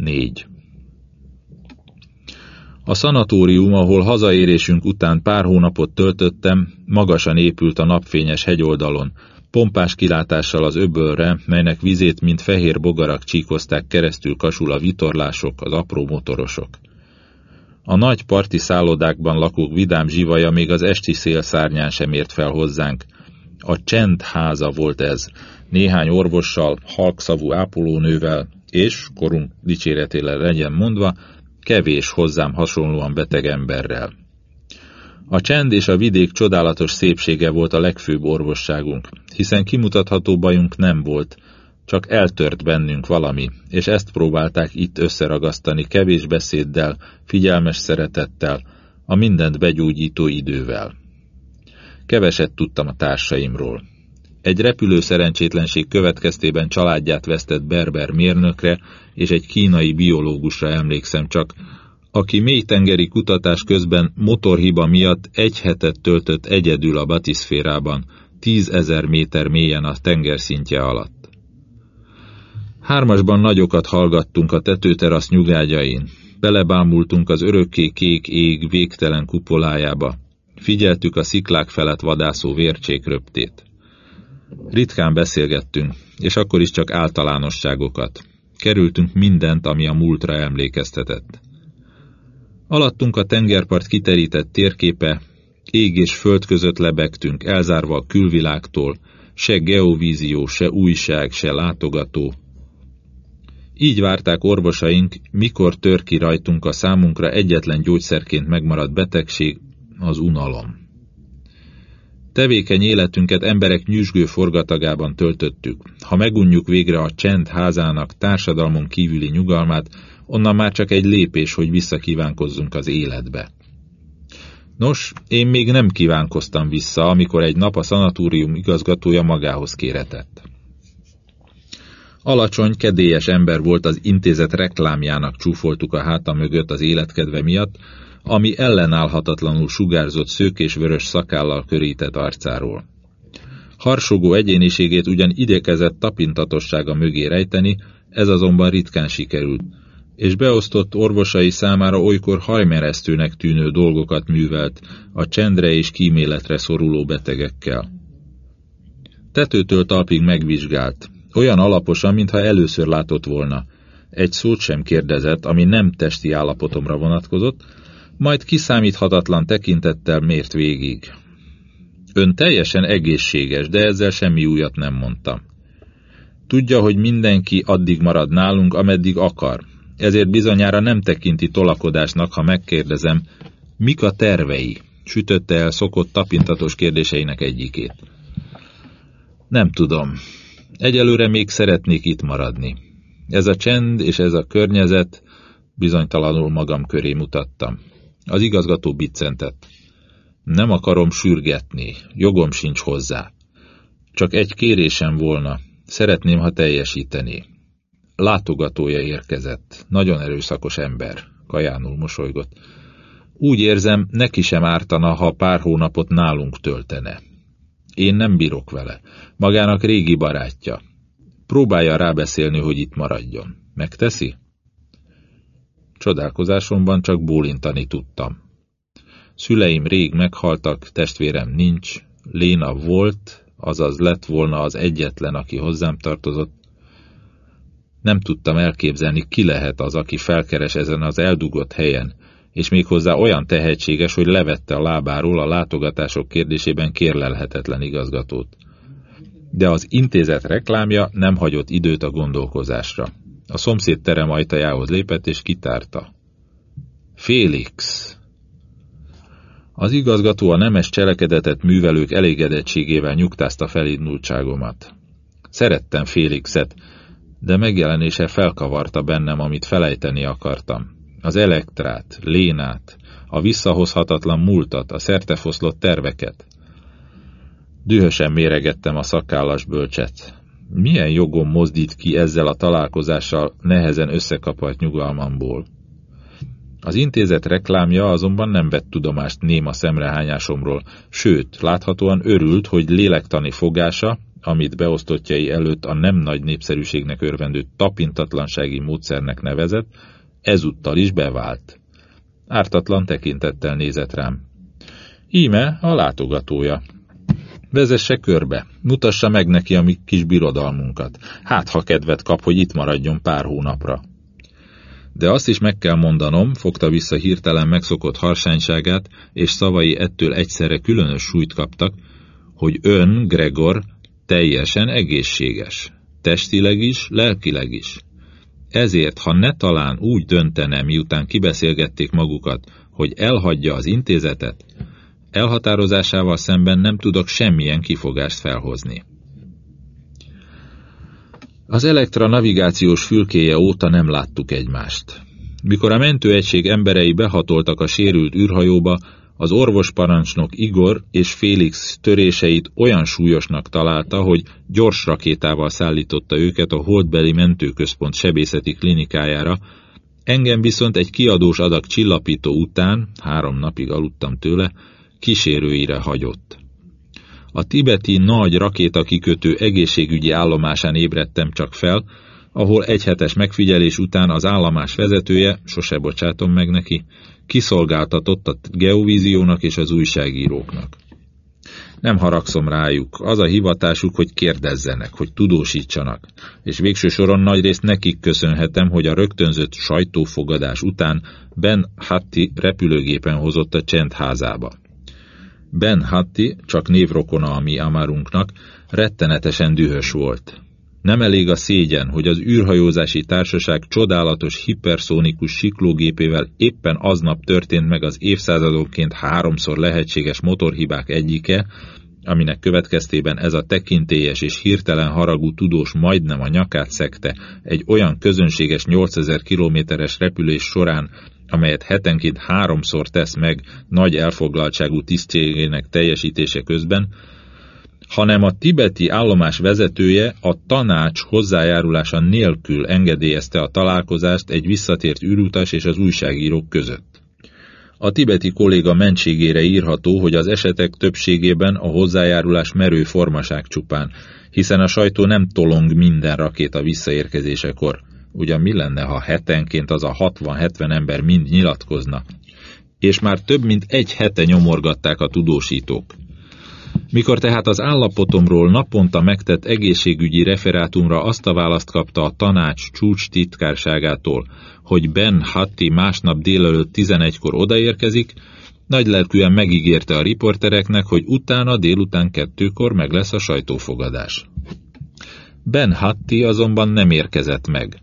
4. A szanatórium, ahol hazaérésünk után pár hónapot töltöttem, magasan épült a napfényes hegyoldalon, pompás kilátással az öbölre, melynek vizét, mint fehér bogarak csíkozták keresztül kasul a vitorlások, az apró motorosok. A nagy parti szállodákban lakók vidám zsivaja még az esti szél szárnyán sem ért fel hozzánk. A csend volt ez, néhány orvossal, halkszavú ápolónővel, és, korunk dicséretére legyen mondva, kevés hozzám hasonlóan beteg emberrel. A csend és a vidék csodálatos szépsége volt a legfőbb orvosságunk, hiszen kimutatható bajunk nem volt, csak eltört bennünk valami, és ezt próbálták itt összeragasztani kevés beszéddel, figyelmes szeretettel, a mindent begyógyító idővel. Keveset tudtam a társaimról. Egy repülő szerencsétlenség következtében családját vesztett berber mérnökre és egy kínai biológusra emlékszem csak, aki mélytengeri kutatás közben motorhiba miatt egy hetet töltött egyedül a batiszférában, tízezer méter mélyen a tengerszintje alatt. Hármasban nagyokat hallgattunk a tetőterasz nyugágyain, belebámultunk az örökké kék ég végtelen kupolájába, figyeltük a sziklák felett vadászó vércsék röptét. Ritkán beszélgettünk, és akkor is csak általánosságokat. Kerültünk mindent, ami a múltra emlékeztetett. Alattunk a tengerpart kiterített térképe, ég és föld között lebegtünk, elzárva a külvilágtól, se geovízió, se újság, se látogató. Így várták orvosaink, mikor tör ki rajtunk a számunkra egyetlen gyógyszerként megmaradt betegség, az unalom. Tevékeny életünket emberek nyüzsgő forgatagában töltöttük. Ha megunjuk végre a csend házának társadalmon kívüli nyugalmát, onnan már csak egy lépés, hogy visszakívánkozzunk az életbe. Nos, én még nem kívánkoztam vissza, amikor egy nap a szanatórium igazgatója magához kéretett. Alacsony, kedélyes ember volt az intézet reklámjának csúfoltuk a háta mögött az életkedve miatt, ami ellenállhatatlanul sugárzott szők és vörös szakállal körített arcáról. Harsogó egyéniségét ugyan idekezett tapintatossága mögé rejteni, ez azonban ritkán sikerült, és beosztott orvosai számára olykor hajmeresztőnek tűnő dolgokat művelt a csendre és kíméletre szoruló betegekkel. Tetőtől talpig megvizsgált, olyan alaposan, mintha először látott volna. Egy szót sem kérdezett, ami nem testi állapotomra vonatkozott, majd kiszámíthatatlan tekintettel mért végig. Ön teljesen egészséges, de ezzel semmi újat nem mondtam. Tudja, hogy mindenki addig marad nálunk, ameddig akar. Ezért bizonyára nem tekinti tolakodásnak, ha megkérdezem, mik a tervei, sütötte el szokott tapintatos kérdéseinek egyikét. Nem tudom. Egyelőre még szeretnék itt maradni. Ez a csend és ez a környezet bizonytalanul magam köré mutattam. Az igazgató biccentett. Nem akarom sürgetni, jogom sincs hozzá. Csak egy kérésem volna, szeretném, ha teljesíteni. Látogatója érkezett, nagyon erőszakos ember, kajánul mosolygott. Úgy érzem, neki sem ártana, ha pár hónapot nálunk töltene. Én nem bírok vele, magának régi barátja. Próbálja rábeszélni, hogy itt maradjon. Megteszi? Csodálkozásomban csak bólintani tudtam. Szüleim rég meghaltak, testvérem nincs, Léna volt, azaz lett volna az egyetlen, aki hozzám tartozott. Nem tudtam elképzelni, ki lehet az, aki felkeres ezen az eldugott helyen, és méghozzá olyan tehetséges, hogy levette a lábáról a látogatások kérdésében kérlelhetetlen igazgatót. De az intézet reklámja nem hagyott időt a gondolkozásra. A szomszéd terem ajtajához lépett és kitárta. Félix! Az igazgató a nemes cselekedetet művelők elégedettségével nyugtázta felindultságomat. Szerettem Félixet, de megjelenése felkavarta bennem, amit felejteni akartam. Az elektrát, lénát, a visszahozhatatlan múltat, a szertefoszlott terveket. Dühösen méregettem a szakállas bölcset milyen jogom mozdít ki ezzel a találkozással nehezen összekapart nyugalmamból. Az intézet reklámja azonban nem vett tudomást néma szemrehányásomról, sőt, láthatóan örült, hogy lélektani fogása, amit beosztottjai előtt a nem nagy népszerűségnek örvendő tapintatlansági módszernek nevezett, ezúttal is bevált. Ártatlan tekintettel nézett rám. Íme a látogatója. Vezesse körbe, mutassa meg neki a mi kis birodalmunkat. Hát, ha kedvet kap, hogy itt maradjon pár hónapra. De azt is meg kell mondanom, fogta vissza hirtelen megszokott harsányságát, és szavai ettől egyszerre különös súlyt kaptak, hogy ön, Gregor, teljesen egészséges. Testileg is, lelkileg is. Ezért, ha ne talán úgy döntene, miután kibeszélgették magukat, hogy elhagyja az intézetet, elhatározásával szemben nem tudok semmilyen kifogást felhozni. Az Elektra navigációs fülkéje óta nem láttuk egymást. Mikor a mentőegység emberei behatoltak a sérült űrhajóba, az orvosparancsnok Igor és Félix töréseit olyan súlyosnak találta, hogy gyors rakétával szállította őket a Holdbeli Mentőközpont sebészeti klinikájára, engem viszont egy kiadós adag csillapító után, három napig aludtam tőle, kísérőire hagyott. A tibeti nagy rakétakikötő egészségügyi állomásán ébredtem csak fel, ahol egy hetes megfigyelés után az állomás vezetője, sose bocsátom meg neki, kiszolgáltatott a geovíziónak és az újságíróknak. Nem haragszom rájuk, az a hivatásuk, hogy kérdezzenek, hogy tudósítsanak, és végső soron nagyrészt nekik köszönhetem, hogy a rögtönzött sajtófogadás után Ben Hatti repülőgépen hozott a csendházába. Ben Hatti, csak névrokona a mi Amarunknak, rettenetesen dühös volt. Nem elég a szégyen, hogy az űrhajózási társaság csodálatos hiperszónikus siklógépével éppen aznap történt meg az évszázadonként háromszor lehetséges motorhibák egyike, aminek következtében ez a tekintélyes és hirtelen haragú tudós majdnem a nyakát szekte egy olyan közönséges 8000 kilométeres repülés során, amelyet hetenként háromszor tesz meg nagy elfoglaltságú tisztségének teljesítése közben, hanem a tibeti állomás vezetője a tanács hozzájárulása nélkül engedélyezte a találkozást egy visszatért űrutas és az újságírók között. A tibeti kolléga mentségére írható, hogy az esetek többségében a hozzájárulás merő formaság csupán, hiszen a sajtó nem tolong minden rakéta visszaérkezésekor. Ugyan mi lenne, ha hetenként az a 60-70 ember mind nyilatkozna? És már több mint egy hete nyomorgatták a tudósítók. Mikor tehát az állapotomról naponta megtett egészségügyi referátumra azt a választ kapta a tanács csúcs titkárságától, hogy Ben Hatti másnap délelőtt 11-kor odaérkezik, nagylelkűen megígérte a riportereknek, hogy utána délután kettőkor meg lesz a sajtófogadás. Ben Hatti azonban nem érkezett meg.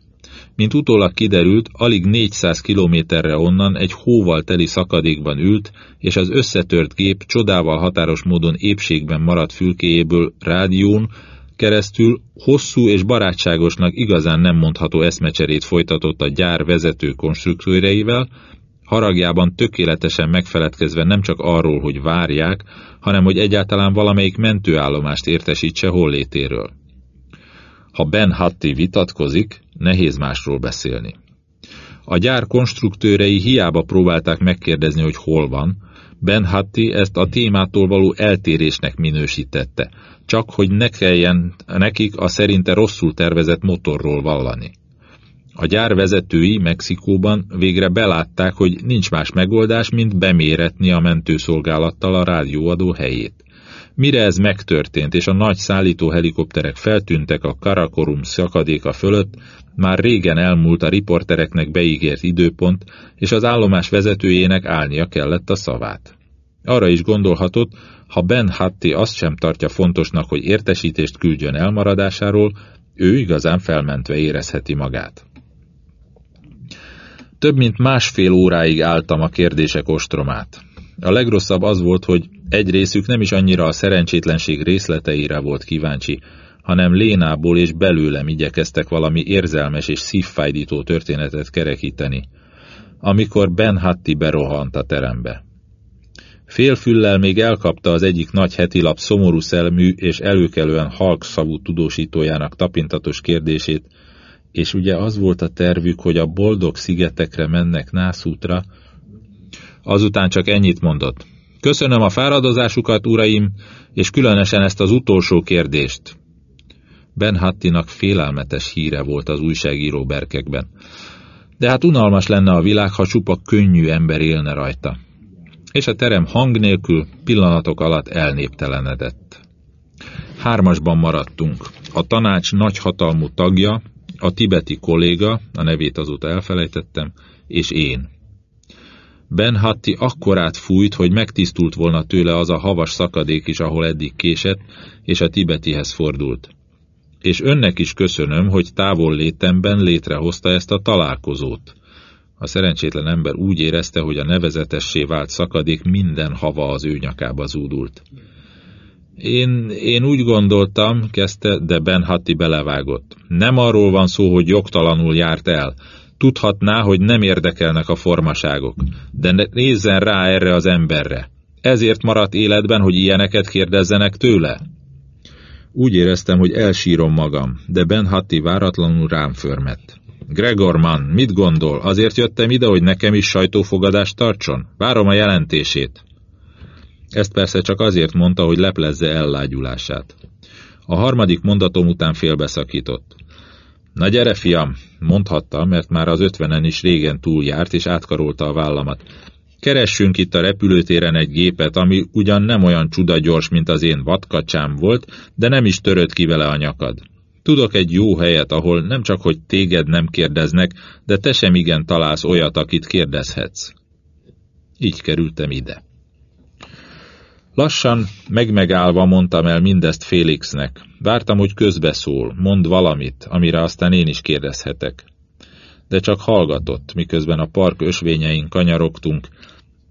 Mint utólag kiderült, alig 400 kilométerre onnan egy hóval teli szakadékban ült, és az összetört gép csodával határos módon épségben maradt fülkéjéből rádión keresztül hosszú és barátságosnak igazán nem mondható eszmecserét folytatott a gyár vezető konstruktőreivel, haragjában tökéletesen megfeledkezve nem csak arról, hogy várják, hanem hogy egyáltalán valamelyik mentőállomást értesítse hollétéről. Ha Ben Hatti vitatkozik, nehéz másról beszélni. A gyár konstruktőrei hiába próbálták megkérdezni, hogy hol van, Ben Hatti ezt a témától való eltérésnek minősítette, csak hogy ne kelljen nekik a szerinte rosszul tervezett motorról vallani. A gyár vezetői Mexikóban végre belátták, hogy nincs más megoldás, mint beméretni a mentőszolgálattal a rádióadó helyét. Mire ez megtörtént, és a nagy szállító helikopterek feltűntek a Karakorum szakadéka fölött, már régen elmúlt a riportereknek beígért időpont, és az állomás vezetőjének állnia kellett a szavát. Arra is gondolhatott, ha Ben Hatti azt sem tartja fontosnak, hogy értesítést küldjön elmaradásáról, ő igazán felmentve érezheti magát. Több mint másfél óráig álltam a kérdések ostromát. A legrosszabb az volt, hogy egy részük nem is annyira a szerencsétlenség részleteire volt kíváncsi, hanem Lénából és belőlem igyekeztek valami érzelmes és szívfájdító történetet kerekíteni, amikor Ben Hatti berohant a terembe. Félfüllel még elkapta az egyik nagy hetilap szomorú szelmű és előkelően halkszavú tudósítójának tapintatos kérdését, és ugye az volt a tervük, hogy a boldog szigetekre mennek nászútra, azután csak ennyit mondott. Köszönöm a fáradozásukat, uraim, és különösen ezt az utolsó kérdést. Ben Hattinak félelmetes híre volt az újságíró berkekben. De hát unalmas lenne a világ, ha csupa könnyű ember élne rajta. És a terem hang nélkül pillanatok alatt elnéptelenedett. Hármasban maradtunk. A tanács nagyhatalmú tagja, a tibeti kolléga, a nevét azóta elfelejtettem, és én. Ben Hatti akkorát fújt, hogy megtisztult volna tőle az a havas szakadék is, ahol eddig késett, és a tibetihez fordult. És önnek is köszönöm, hogy távol létemben létrehozta ezt a találkozót. A szerencsétlen ember úgy érezte, hogy a nevezetessé vált szakadék minden hava az ő nyakába zúdult. Én, én úgy gondoltam, kezdte, de Ben Hatti belevágott. Nem arról van szó, hogy jogtalanul járt el. Tudhatná, hogy nem érdekelnek a formaságok. De nézzen rá erre az emberre. Ezért maradt életben, hogy ilyeneket kérdezzenek tőle? Úgy éreztem, hogy elsírom magam, de Ben Hatti váratlanul rám förmett. Gregor Mann, mit gondol? Azért jöttem ide, hogy nekem is sajtófogadást tartson? Várom a jelentését. Ezt persze csak azért mondta, hogy leplezze ellágyulását. A harmadik mondatom után félbeszakított. Na gyere, fiam, mondhatta, mert már az ötvenen is régen túljárt, és átkarolta a vállamat. Keressünk itt a repülőtéren egy gépet, ami ugyan nem olyan csuda gyors, mint az én vadkacsám volt, de nem is törött ki vele a nyakad. Tudok egy jó helyet, ahol nem csak, hogy téged nem kérdeznek, de te sem igen találsz olyat, akit kérdezhetsz. Így kerültem ide. Lassan, megmegállva mondtam el mindezt Félixnek. Vártam, hogy közbeszól, mond valamit, amire aztán én is kérdezhetek. De csak hallgatott, miközben a park ösvényein kanyarogtunk.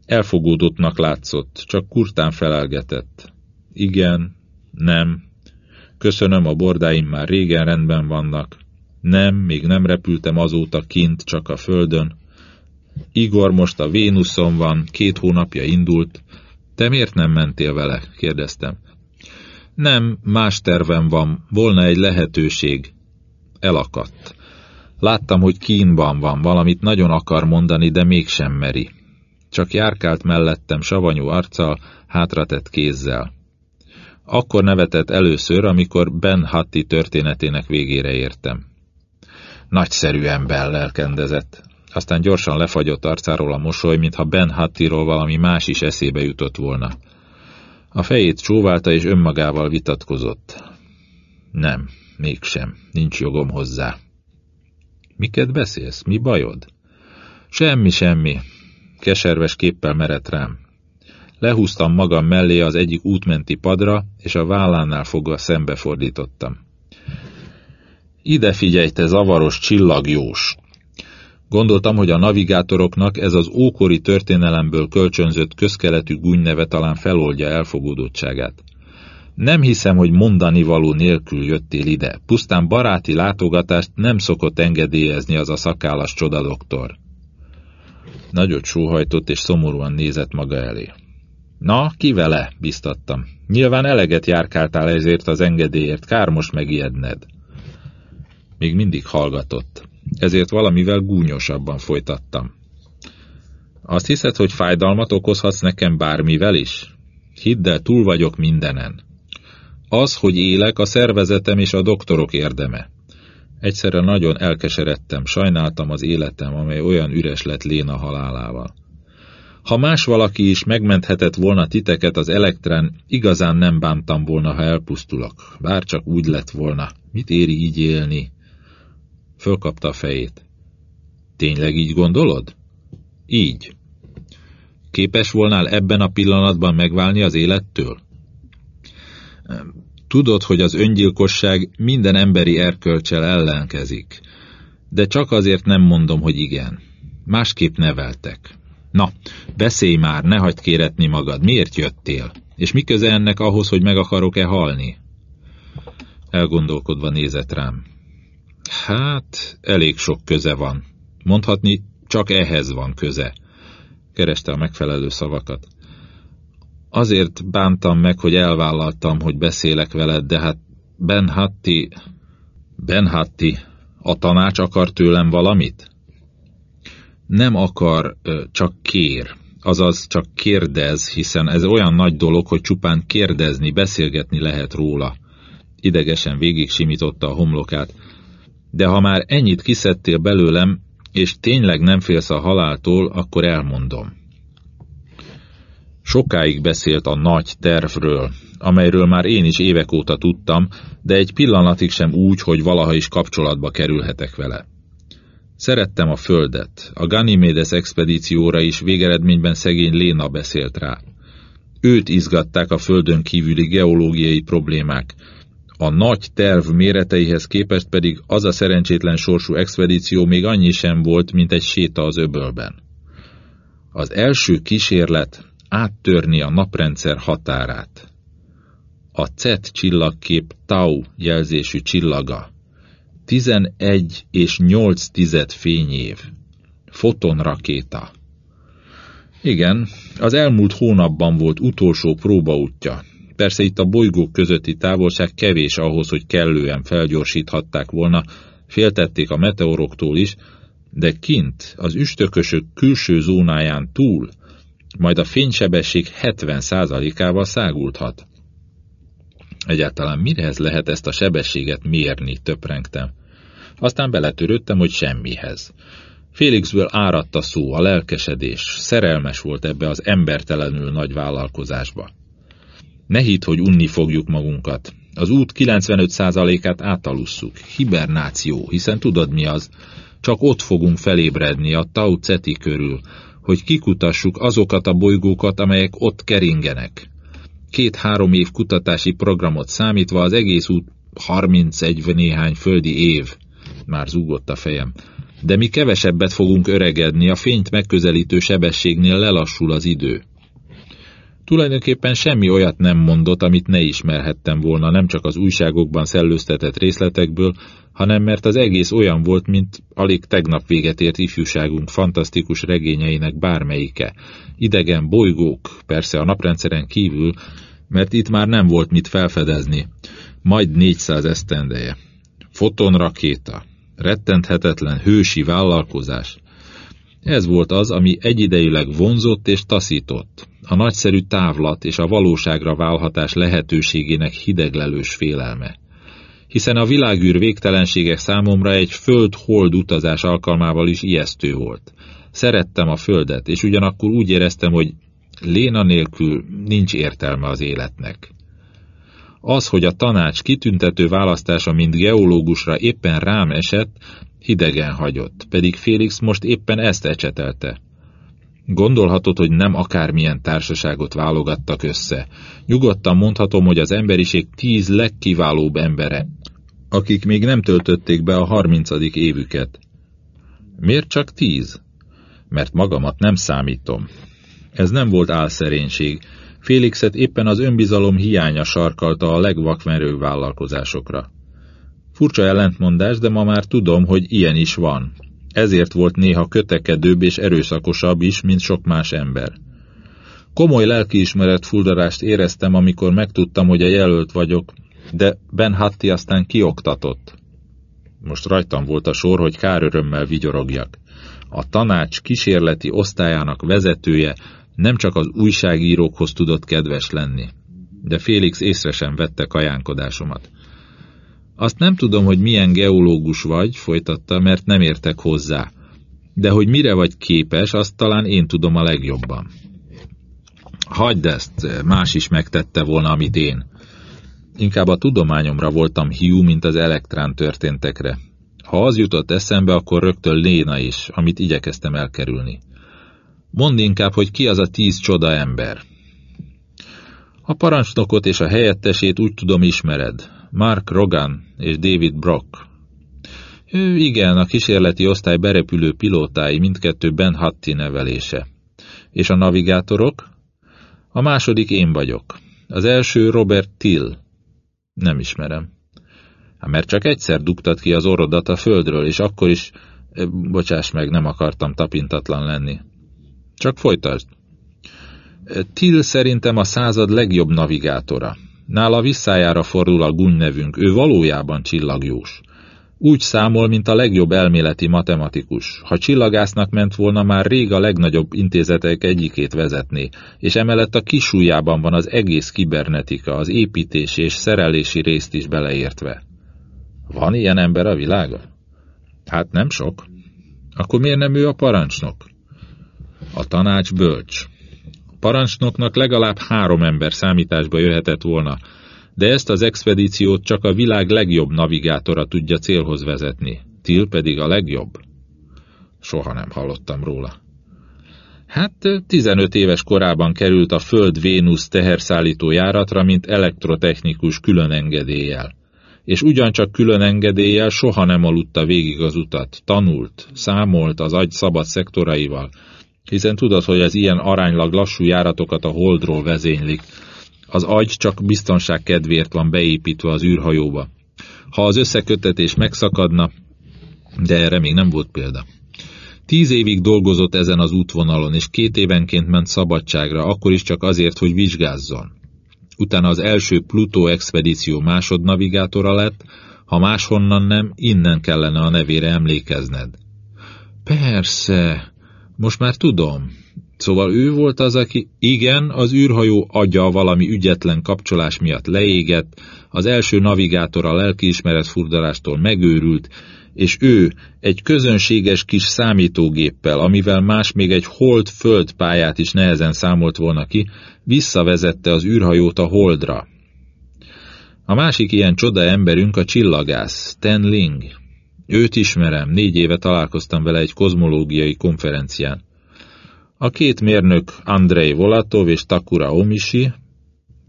Elfogódottnak látszott, csak kurtán felelgetett. Igen, nem. Köszönöm, a bordáim már régen rendben vannak. Nem, még nem repültem azóta kint, csak a földön. Igor most a Vénuszon van, két hónapja indult, te miért nem mentél vele? kérdeztem. Nem, más tervem van, volna egy lehetőség. Elakadt. Láttam, hogy kínban van, valamit nagyon akar mondani, de mégsem meri. Csak járkált mellettem savanyú arccal, hátratett kézzel. Akkor nevetett először, amikor Ben Hatti történetének végére értem. Nagyszerű ember lelkendezett aztán gyorsan lefagyott arcáról a mosoly, mintha Ben Hattiról valami más is eszébe jutott volna. A fejét csóválta és önmagával vitatkozott. Nem, mégsem, nincs jogom hozzá. Miket beszélsz? Mi bajod? Semmi, semmi. Keserves képpel merett rám. Lehúztam magam mellé az egyik útmenti padra, és a vállánál fogva szembefordítottam. Ide figyelj, te zavaros csillagjós! Gondoltam, hogy a navigátoroknak ez az ókori történelemből kölcsönzött közkeletű gúnyneve talán feloldja elfogódottságát. Nem hiszem, hogy mondani való nélkül jöttél ide. Pusztán baráti látogatást nem szokott engedélyezni az a szakállas csodadoktor. Nagyot sóhajtott és szomorúan nézett maga elé. Na, ki vele? biztattam. Nyilván eleget járkáltál ezért az engedélyért, kár most megijedned. Még mindig hallgatott ezért valamivel gúnyosabban folytattam. Azt hiszed, hogy fájdalmat okozhatsz nekem bármivel is? Hidd el, túl vagyok mindenen. Az, hogy élek, a szervezetem és a doktorok érdeme. Egyszerre nagyon elkeseredtem, sajnáltam az életem, amely olyan üres lett Léna halálával. Ha más valaki is megmenthetett volna titeket az elektrán, igazán nem bántam volna, ha elpusztulok. Bár csak úgy lett volna. Mit éri így élni? Fölkapta a fejét. Tényleg így gondolod? Így. Képes volnál ebben a pillanatban megválni az élettől? Tudod, hogy az öngyilkosság minden emberi erkölcsel ellenkezik, de csak azért nem mondom, hogy igen. Másképp neveltek. Na, beszélj már, ne hagyd kéretni magad, miért jöttél? És mi köze ennek ahhoz, hogy meg akarok-e halni? Elgondolkodva nézett rám. Hát, elég sok köze van. Mondhatni, csak ehhez van köze. Kereste a megfelelő szavakat. Azért bántam meg, hogy elvállaltam, hogy beszélek veled, de hát Ben Hatti... Ben Hatti, a tanács akar tőlem valamit? Nem akar, csak kér. Azaz csak kérdez, hiszen ez olyan nagy dolog, hogy csupán kérdezni, beszélgetni lehet róla. Idegesen végig simította a homlokát. De ha már ennyit kiszedtél belőlem, és tényleg nem félsz a haláltól, akkor elmondom. Sokáig beszélt a nagy tervről, amelyről már én is évek óta tudtam, de egy pillanatig sem úgy, hogy valaha is kapcsolatba kerülhetek vele. Szerettem a földet, a Ganymedes expedícióra is végeredményben szegény Léna beszélt rá. Őt izgatták a földön kívüli geológiai problémák, a nagy terv méreteihez képest pedig az a szerencsétlen sorsú expedíció még annyi sem volt, mint egy séta az öbölben. Az első kísérlet áttörni a naprendszer határát. A CET csillagkép Tau jelzésű csillaga. 11 és 8 tized fényév. Fotonrakéta. Igen, az elmúlt hónapban volt utolsó próbaútja. Persze itt a bolygók közötti távolság kevés ahhoz, hogy kellően felgyorsíthatták volna, féltették a meteoroktól is, de kint, az üstökösök külső zónáján túl, majd a fénysebesség 70%-ával szágulthat. Egyáltalán mihez lehet ezt a sebességet mérni, töprengtem. Aztán beletörődtem, hogy semmihez. Félixből áradt a szó, a lelkesedés, szerelmes volt ebbe az embertelenül nagy vállalkozásba. Ne hidd, hogy unni fogjuk magunkat. Az út 95%-át átalusszuk. Hibernáció, hiszen tudod mi az? Csak ott fogunk felébredni a Tau Ceti körül, hogy kikutassuk azokat a bolygókat, amelyek ott keringenek. Két-három év kutatási programot számítva az egész út 31 néhány földi év. Már zúgott a fejem. De mi kevesebbet fogunk öregedni, a fényt megközelítő sebességnél lelassul az idő. Tulajdonképpen semmi olyat nem mondott, amit ne ismerhettem volna, nem csak az újságokban szellőztetett részletekből, hanem mert az egész olyan volt, mint alig tegnap véget ért ifjúságunk fantasztikus regényeinek bármelyike. Idegen bolygók, persze a naprendszeren kívül, mert itt már nem volt mit felfedezni. Majd 400 esztendeje. Fotonrakéta. Rettenthetetlen hősi vállalkozás. Ez volt az, ami egyidejűleg vonzott és taszított. A nagyszerű távlat és a valóságra válhatás lehetőségének hideglelős félelme. Hiszen a világűr végtelenségek számomra egy föld-hold utazás alkalmával is ijesztő volt. Szerettem a földet, és ugyanakkor úgy éreztem, hogy Léna nélkül nincs értelme az életnek. Az, hogy a tanács kitüntető választása, mint geológusra éppen rám esett, hidegen hagyott, pedig Félix most éppen ezt ecsetelte. Gondolhatod, hogy nem akármilyen társaságot válogattak össze. Nyugodtan mondhatom, hogy az emberiség tíz legkiválóbb embere, akik még nem töltötték be a harmincadik évüket. Miért csak tíz? Mert magamat nem számítom. Ez nem volt álszerénység. Félixet éppen az önbizalom hiánya sarkalta a legvakmerőbb vállalkozásokra. Furcsa ellentmondás, de ma már tudom, hogy ilyen is van. Ezért volt néha kötekedőbb és erőszakosabb is, mint sok más ember. Komoly lelkiismeret fuldarást éreztem, amikor megtudtam, hogy a jelölt vagyok, de Ben Hatti aztán kioktatott. Most rajtam volt a sor, hogy kár örömmel vigyorogjak. A tanács kísérleti osztályának vezetője nem csak az újságírókhoz tudott kedves lenni, de Félix észre sem vette kajánkodásomat. Azt nem tudom, hogy milyen geológus vagy, folytatta, mert nem értek hozzá. De hogy mire vagy képes, azt talán én tudom a legjobban. Hagyd ezt, más is megtette volna, amit én. Inkább a tudományomra voltam hiú, mint az elektrán történtekre. Ha az jutott eszembe, akkor rögtön Léna is, amit igyekeztem elkerülni. Mondd inkább, hogy ki az a tíz csoda ember. A parancsnokot és a helyettesét úgy tudom ismered. Mark Rogan és David Brock. Ő igen, a kísérleti osztály berepülő pilótái, mindkettő Ben Hatti nevelése. És a navigátorok? A második én vagyok. Az első Robert Till. Nem ismerem. Hát mert csak egyszer dugtad ki az orrodat a földről, és akkor is... Bocsáss meg, nem akartam tapintatlan lenni. Csak folytasd. Till szerintem a század legjobb navigátora. Nála visszájára fordul a Gun nevünk, ő valójában csillagjós. Úgy számol, mint a legjobb elméleti matematikus. Ha csillagásznak ment volna, már rég a legnagyobb intézetek egyikét vezetné, és emellett a kisújában van az egész kibernetika, az építési és szerelési részt is beleértve. Van ilyen ember a világon? Hát nem sok. Akkor miért nem ő a parancsnok? A tanács bölcs. Parancsnoknak legalább három ember számításba jöhetett volna, de ezt az expedíciót csak a világ legjobb navigátora tudja célhoz vezetni. Till pedig a legjobb. Soha nem hallottam róla. Hát 15 éves korában került a Föld-Vénusz teherszállító járatra, mint elektrotechnikus külön engedéllyel. És ugyancsak külön engedéllyel soha nem aludta végig az utat, tanult, számolt az agy szabad szektoraival, hiszen tudod, hogy az ilyen aránylag lassú járatokat a holdról vezénylik, az agy csak biztonság kedvéért van beépítve az űrhajóba. Ha az összekötetés megszakadna, de erre még nem volt példa. Tíz évig dolgozott ezen az útvonalon, és két évenként ment szabadságra, akkor is csak azért, hogy vizsgázzon. Utána az első Pluto expedíció másodnavigátora lett, ha máshonnan nem, innen kellene a nevére emlékezned. Persze, most már tudom, Szóval ő volt az, aki igen, az űrhajó agya valami ügyetlen kapcsolás miatt leégett, az első navigátor a lelkiismeret furdalástól megőrült, és ő egy közönséges kis számítógéppel, amivel más még egy hold-föld pályát is nehezen számolt volna ki, visszavezette az űrhajót a holdra. A másik ilyen csoda emberünk a csillagász, Stan Ling. Őt ismerem, négy éve találkoztam vele egy kozmológiai konferencián. A két mérnök Andrei Volatov és Takura Omishi,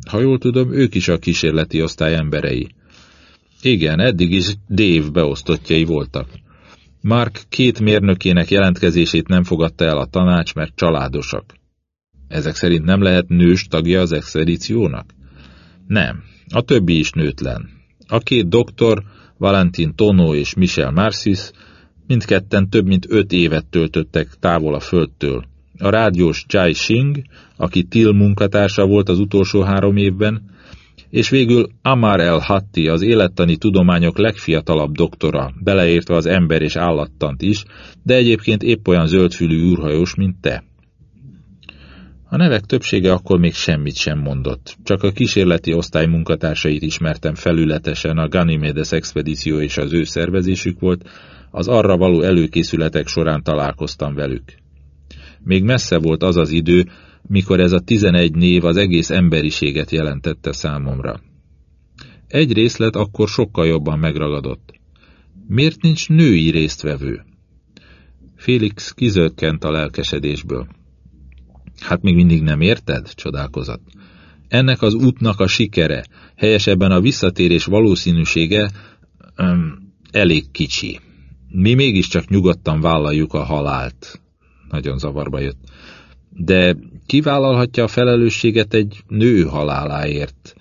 ha jól tudom, ők is a kísérleti osztály emberei. Igen, eddig is Dave beosztottjai voltak. Mark két mérnökének jelentkezését nem fogadta el a tanács, mert családosak. Ezek szerint nem lehet nős tagja az expedíciónak? Nem, a többi is nőtlen. A két doktor, Valentin Tono és Michel Marcis, mindketten több mint öt évet töltöttek távol a földtől, a rádiós Chai Singh, aki Till munkatársa volt az utolsó három évben, és végül Amar El Hatti, az élettani tudományok legfiatalabb doktora, beleértve az ember és állattant is, de egyébként épp olyan zöldfülű űrhajós, mint te. A nevek többsége akkor még semmit sem mondott, csak a kísérleti osztály munkatársait ismertem felületesen, a Ganymedes expedíció és az ő szervezésük volt, az arra való előkészületek során találkoztam velük. Még messze volt az az idő, mikor ez a tizenegy név az egész emberiséget jelentette számomra. Egy részlet akkor sokkal jobban megragadott. Miért nincs női résztvevő? Félix kizökkent a lelkesedésből. Hát még mindig nem érted? csodálkozott. Ennek az útnak a sikere, helyesebben a visszatérés valószínűsége öm, elég kicsi. Mi mégiscsak nyugodtan vállaljuk a halált nagyon zavarba jött. De kivállalhatja a felelősséget egy nő haláláért.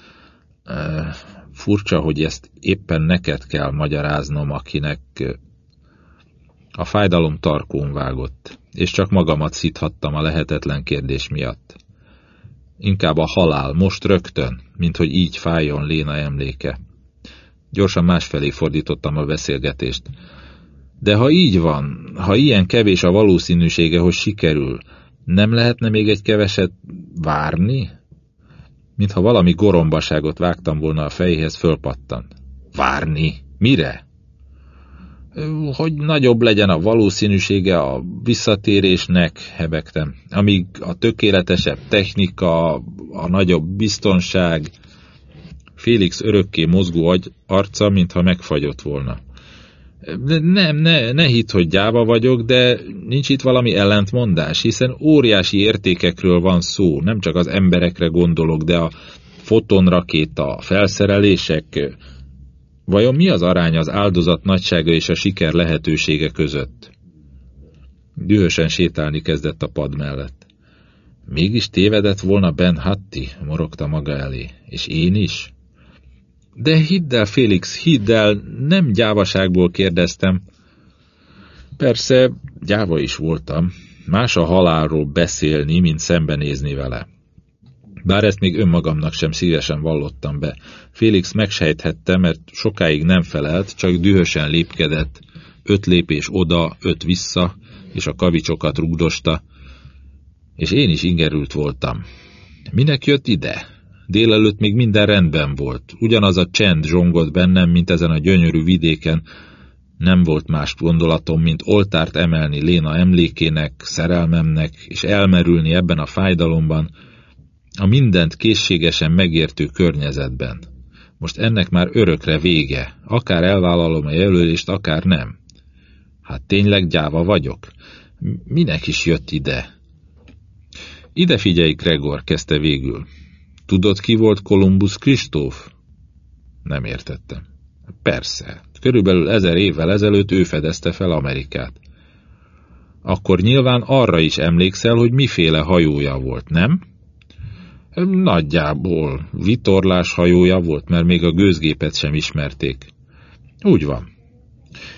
Furcsa, hogy ezt éppen neked kell magyaráznom, akinek a fájdalom tarkón vágott, és csak magamat szíthattam a lehetetlen kérdés miatt. Inkább a halál, most rögtön, mint hogy így fájjon Léna emléke. Gyorsan másfelé fordítottam a beszélgetést. De ha így van, ha ilyen kevés a valószínűsége, hogy sikerül, nem lehetne még egy keveset várni? Mintha valami gorombaságot vágtam volna a fejéhez, fölpattant. Várni? Mire? Hogy nagyobb legyen a valószínűsége a visszatérésnek, hebegtem. Amíg a tökéletesebb technika, a nagyobb biztonság... Félix örökké mozgó agy arca, mintha megfagyott volna. Nem, ne, ne hidd, hogy gyáva vagyok, de nincs itt valami ellentmondás, hiszen óriási értékekről van szó, nem csak az emberekre gondolok, de a fotonrakéta, a felszerelések. Vajon mi az arány az áldozat nagysága és a siker lehetősége között? Dühösen sétálni kezdett a pad mellett. Mégis tévedett volna Ben Hatti, morogta maga elé, és én is? De hidd el, Félix, hidd el, nem gyávaságból kérdeztem. Persze, gyáva is voltam. Más a halálról beszélni, mint szembenézni vele. Bár ezt még önmagamnak sem szívesen vallottam be. Félix megsejthette, mert sokáig nem felelt, csak dühösen lépkedett, öt lépés oda, öt vissza, és a kavicsokat rugdosta, és én is ingerült voltam. Minek jött ide? Délelőtt még minden rendben volt. Ugyanaz a csend zsongott bennem, mint ezen a gyönyörű vidéken. Nem volt más gondolatom, mint oltárt emelni Léna emlékének, szerelmemnek, és elmerülni ebben a fájdalomban, a mindent készségesen megértő környezetben. Most ennek már örökre vége, akár elvállalom a jelölést, akár nem. Hát tényleg gyáva vagyok? Minek is jött ide? Ide figyelj, Gregor, kezdte végül. Tudod, ki volt Kolumbusz Kristóf? Nem értettem. Persze, körülbelül ezer évvel ezelőtt ő fedezte fel Amerikát. Akkor nyilván arra is emlékszel, hogy miféle hajója volt, nem? Nagyjából vitorlás hajója volt, mert még a gőzgépet sem ismerték. Úgy van.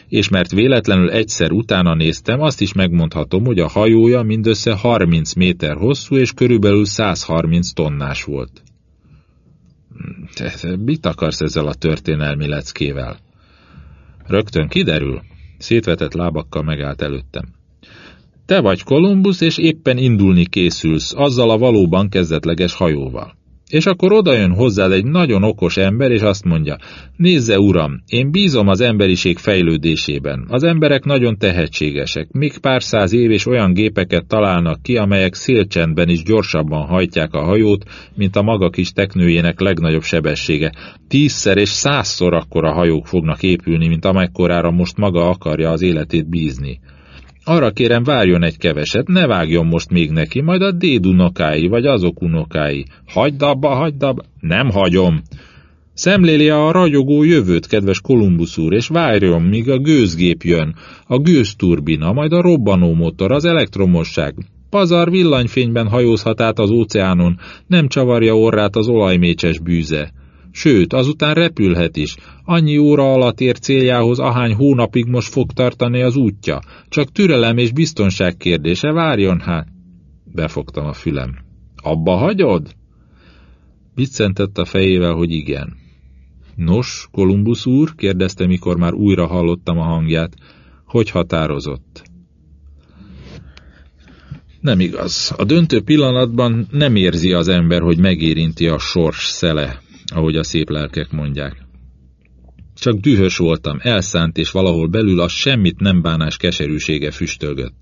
És mert véletlenül egyszer utána néztem, azt is megmondhatom, hogy a hajója mindössze 30 méter hosszú és körülbelül 130 tonnás volt. Te, mit akarsz ezzel a történelmi leckével? Rögtön kiderül. Szétvetett lábakkal megállt előttem. Te vagy Kolumbusz, és éppen indulni készülsz, azzal a valóban kezdetleges hajóval. És akkor odajön hozzád egy nagyon okos ember, és azt mondja, nézze uram, én bízom az emberiség fejlődésében. Az emberek nagyon tehetségesek, még pár száz év és olyan gépeket találnak ki, amelyek szélcsendben is gyorsabban hajtják a hajót, mint a maga kis teknőjének legnagyobb sebessége. Tízszer és százszor akkora hajók fognak épülni, mint amekkorára most maga akarja az életét bízni. Arra kérem, várjon egy keveset, ne vágjon most még neki, majd a déd unokái, vagy azok unokái. Hagyd abba, hagyd abba. Nem hagyom. Szemléli a ragyogó jövőt, kedves Kolumbusz úr, és várjon, míg a gőzgép jön, a gőzturbina, majd a robbanómotor, az elektromosság. Pazar villanyfényben hajózhat át az óceánon, nem csavarja orrát az olajmécses bűze. Sőt, azután repülhet is. Annyi óra alatt ér céljához, ahány hónapig most fog tartani az útja. Csak türelem és biztonság kérdése, várjon hát. Befogtam a fülem. Abba hagyod? Biccentett a fejével, hogy igen. Nos, Kolumbusz úr, kérdezte, mikor már újra hallottam a hangját, hogy határozott. Nem igaz. A döntő pillanatban nem érzi az ember, hogy megérinti a sors szele ahogy a szép lelkek mondják. Csak dühös voltam, elszánt, és valahol belül a semmit nem bánás keserűsége füstölgött.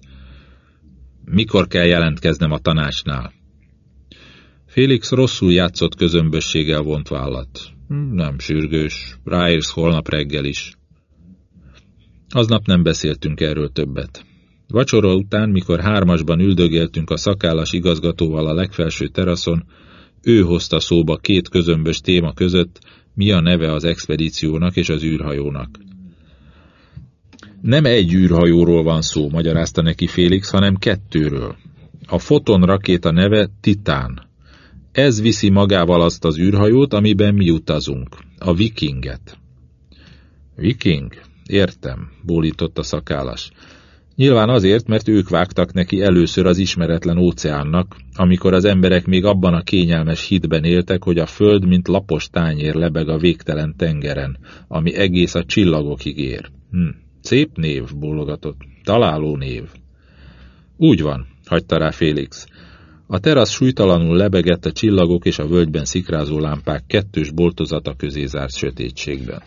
Mikor kell jelentkeznem a tanácsnál? Félix rosszul játszott közömbösséggel vont vállat. Nem sürgős, ráérsz holnap reggel is. Aznap nem beszéltünk erről többet. Vacsora után, mikor hármasban üldögéltünk a szakállas igazgatóval a legfelső teraszon, ő hozta szóba két közömbös téma között, mi a neve az expedíciónak és az űrhajónak. Nem egy űrhajóról van szó, magyarázta neki Félix, hanem kettőről. A Foton rakéta neve Titán. Ez viszi magával azt az űrhajót, amiben mi utazunk, a Vikinget. Viking? Értem, bólított a szakállas. Nyilván azért, mert ők vágtak neki először az ismeretlen óceánnak, amikor az emberek még abban a kényelmes hitben éltek, hogy a föld, mint lapos tányér lebeg a végtelen tengeren, ami egész a csillagokig ér. Hm. Szép név, bólogatott. Találó név. Úgy van, hagyta rá Félix. A terasz súlytalanul lebegett a csillagok és a völgyben szikrázó lámpák kettős boltozata közé zárt sötétségben.